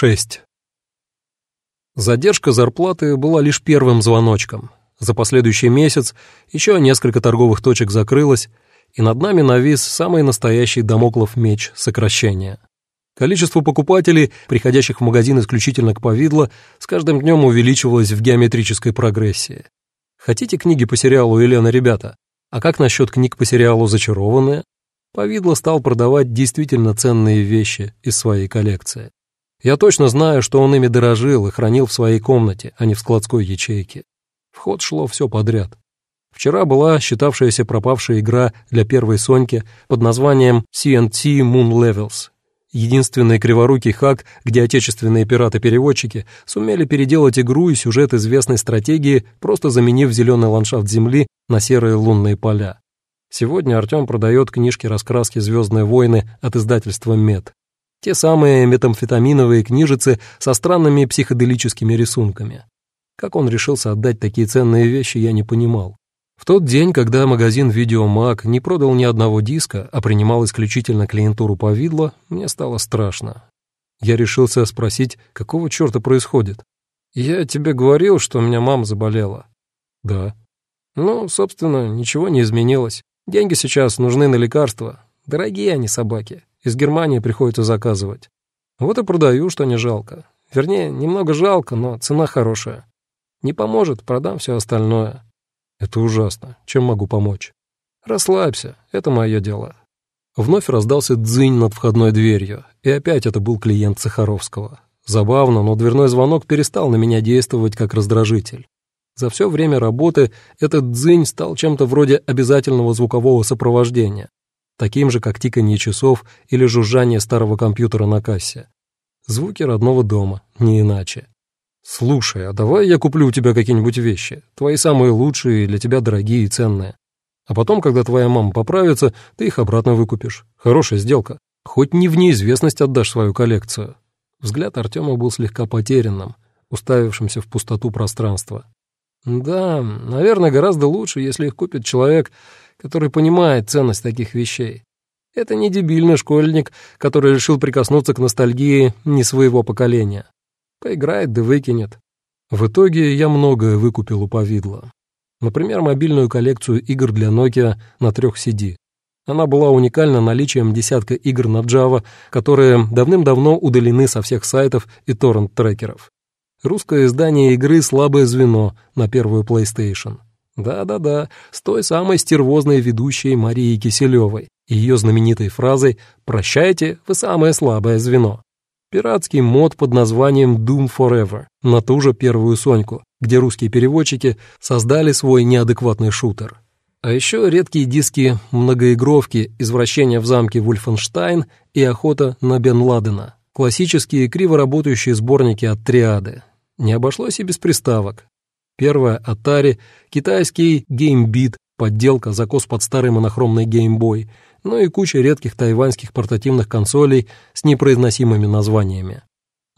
6. Задержка зарплаты была лишь первым звоночком. За последующий месяц еще несколько торговых точек закрылось, и над нами навис самый настоящий домоклов меч сокращения. Количество покупателей, приходящих в магазин исключительно к повидло, с каждым днем увеличивалось в геометрической прогрессии. Хотите книги по сериалу «Елена, ребята»? А как насчет книг по сериалу «Зачарованные»? Повидло стал продавать действительно ценные вещи из своей коллекции. Я точно знаю, что он ими дорожил и хранил в своей комнате, а не в складской ячейке. В ход шло все подряд. Вчера была считавшаяся пропавшая игра для первой Соньки под названием CNT Moon Levels. Единственный криворукий хак, где отечественные пираты-переводчики сумели переделать игру и сюжет известной стратегии, просто заменив зеленый ландшафт Земли на серые лунные поля. Сегодня Артем продает книжки-раскраски «Звездные войны» от издательства «Мед». Те самые метамфетаминовые книжицы со странными психоделическими рисунками. Как он решился отдать такие ценные вещи, я не понимал. В тот день, когда магазин «Видеомаг» не продал ни одного диска, а принимал исключительно клиентуру повидла, мне стало страшно. Я решился спросить, какого черта происходит. «Я тебе говорил, что у меня мама заболела?» «Да». «Ну, собственно, ничего не изменилось. Деньги сейчас нужны на лекарства. Дорогие они собаки. Из Германии приходится заказывать. Вот и продаю, что не жалко. Вернее, немного жалко, но цена хорошая. Не поможет, продам все остальное. Это ужасно. Чем могу помочь? Расслабься, это мое дело. Вновь раздался дзынь над входной дверью, и опять это был клиент Сахаровского. Забавно, но дверной звонок перестал на меня действовать как раздражитель. За все время работы этот дзынь стал чем-то вроде обязательного звукового сопровождения, таким же, как тиканье часов или жужжание старого компьютера на кассе. Звуки родного дома, не иначе. «Слушай, а давай я куплю у тебя какие-нибудь вещи, твои самые лучшие, для тебя дорогие и ценные. А потом, когда твоя мама поправится, ты их обратно выкупишь. Хорошая сделка. Хоть не в неизвестность отдашь свою коллекцию». Взгляд Артема был слегка потерянным, уставившимся в пустоту пространства. Да, наверное, гораздо лучше, если их купит человек, который понимает ценность таких вещей. Это не дебильный школьник, который решил прикоснуться к ностальгии не своего поколения. Поиграет да выкинет. В итоге я многое выкупил у повидла. Например, мобильную коллекцию игр для Nokia на трех CD. Она была уникальна наличием десятка игр на Java, которые давным-давно удалены со всех сайтов и торрент-трекеров. Русское издание игры «Слабое звено» на первую PlayStation. Да-да-да, с той самой стервозной ведущей Марией Киселевой и ее знаменитой фразой «Прощайте, вы самое слабое звено». Пиратский мод под названием Doom Forever на ту же первую Соньку, где русские переводчики создали свой неадекватный шутер. А еще редкие диски многоигровки «Извращение в замке Вульфенштайн» и «Охота на Бен Ладена», классические криво сборники от триады, не обошлось и без приставок. Первая Atari, китайский GameBeat, подделка, закос под старый монохромный Game Boy, ну и куча редких тайваньских портативных консолей с непроизносимыми названиями.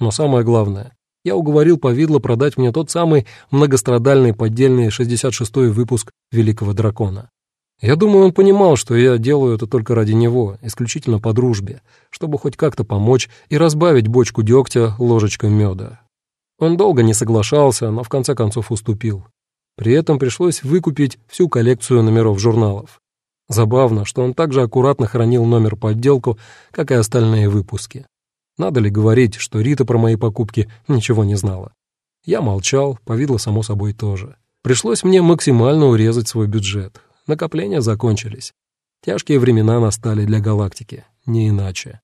Но самое главное, я уговорил Повидло продать мне тот самый многострадальный поддельный 66-й выпуск «Великого дракона». Я думаю, он понимал, что я делаю это только ради него, исключительно по дружбе, чтобы хоть как-то помочь и разбавить бочку дегтя ложечкой меда. Он долго не соглашался, но в конце концов уступил. При этом пришлось выкупить всю коллекцию номеров журналов. Забавно, что он также аккуратно хранил номер подделку, как и остальные выпуски. Надо ли говорить, что Рита про мои покупки ничего не знала? Я молчал, повидло само собой тоже. Пришлось мне максимально урезать свой бюджет. Накопления закончились. Тяжкие времена настали для галактики, не иначе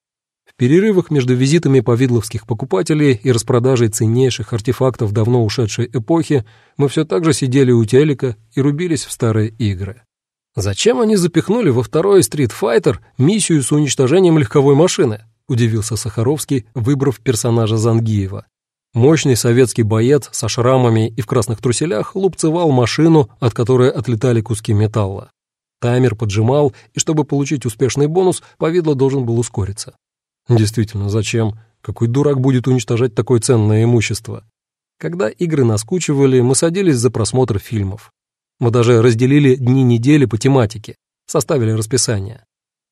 перерывах между визитами повидловских покупателей и распродажей ценнейших артефактов давно ушедшей эпохи мы все так же сидели у телека и рубились в старые игры. «Зачем они запихнули во второй Fighter миссию с уничтожением легковой машины?» — удивился Сахаровский, выбрав персонажа Зангиева. Мощный советский боец со шрамами и в красных труселях лупцевал машину, от которой отлетали куски металла. Таймер поджимал, и чтобы получить успешный бонус, повидло должен был ускориться. Действительно, зачем? Какой дурак будет уничтожать такое ценное имущество? Когда игры наскучивали, мы садились за просмотр фильмов. Мы даже разделили дни недели по тематике, составили расписание.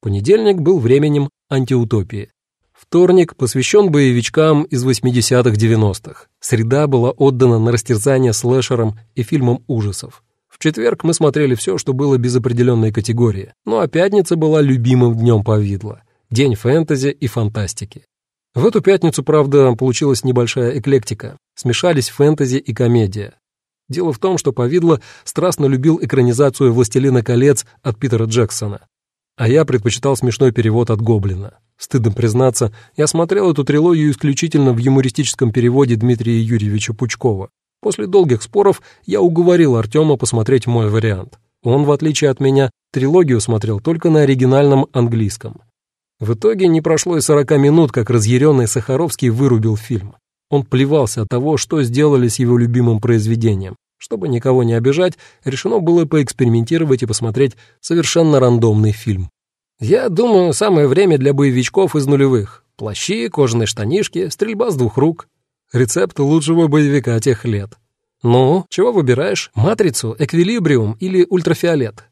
Понедельник был временем антиутопии. Вторник посвящен боевичкам из 80-х-90-х. Среда была отдана на растерзание слэшерам и фильмам ужасов. В четверг мы смотрели все, что было без определенной категории. Ну а пятница была любимым днем повидла. День фэнтези и фантастики. В эту пятницу, правда, получилась небольшая эклектика. Смешались фэнтези и комедия. Дело в том, что Повидло страстно любил экранизацию «Властелина колец» от Питера Джексона. А я предпочитал смешной перевод от Гоблина. Стыдно признаться, я смотрел эту трилогию исключительно в юмористическом переводе Дмитрия Юрьевича Пучкова. После долгих споров я уговорил Артема посмотреть мой вариант. Он, в отличие от меня, трилогию смотрел только на оригинальном английском. В итоге не прошло и сорока минут, как разъяренный Сахаровский вырубил фильм. Он плевался от того, что сделали с его любимым произведением. Чтобы никого не обижать, решено было поэкспериментировать и посмотреть совершенно рандомный фильм. Я думаю, самое время для боевичков из нулевых. Плащи, кожаные штанишки, стрельба с двух рук. Рецепт лучшего боевика тех лет. Ну, чего выбираешь? «Матрицу», «Эквилибриум» или «Ультрафиолет»?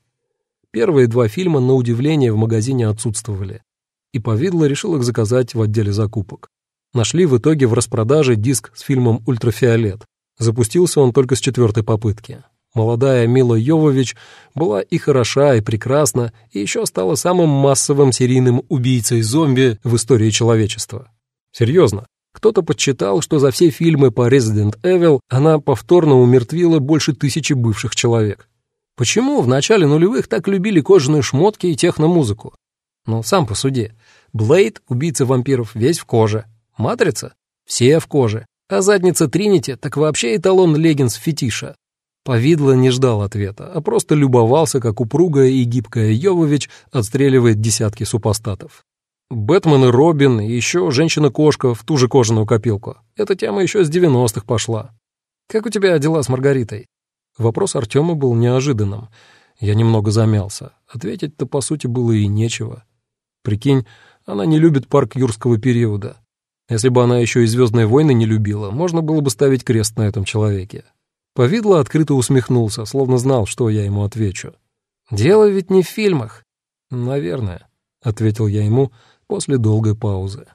Первые два фильма, на удивление, в магазине отсутствовали. И Повидло решил их заказать в отделе закупок. Нашли в итоге в распродаже диск с фильмом «Ультрафиолет». Запустился он только с четвертой попытки. Молодая Мила Йовович была и хороша, и прекрасна, и еще стала самым массовым серийным убийцей-зомби в истории человечества. Серьезно, кто-то подсчитал, что за все фильмы по Resident Evil она повторно умертвила больше тысячи бывших человек. Почему в начале нулевых так любили кожаные шмотки и техномузыку? Ну, сам по суде. Блейд, убийца вампиров, весь в коже. Матрица? Все в коже. А задница Тринити так вообще эталон леггинс фетиша. Повидло не ждал ответа, а просто любовался, как упругая и гибкая Йовович отстреливает десятки супостатов. Бэтмен и Робин, и еще женщина-кошка в ту же кожаную копилку. Эта тема еще с 90-х пошла. «Как у тебя дела с Маргаритой?» Вопрос Артема был неожиданным. Я немного замялся. Ответить-то, по сути, было и нечего. Прикинь, она не любит парк юрского периода. Если бы она еще и «Звездные войны» не любила, можно было бы ставить крест на этом человеке. Повидло открыто усмехнулся, словно знал, что я ему отвечу. «Дело ведь не в фильмах». «Наверное», — ответил я ему, — после долгой паузы.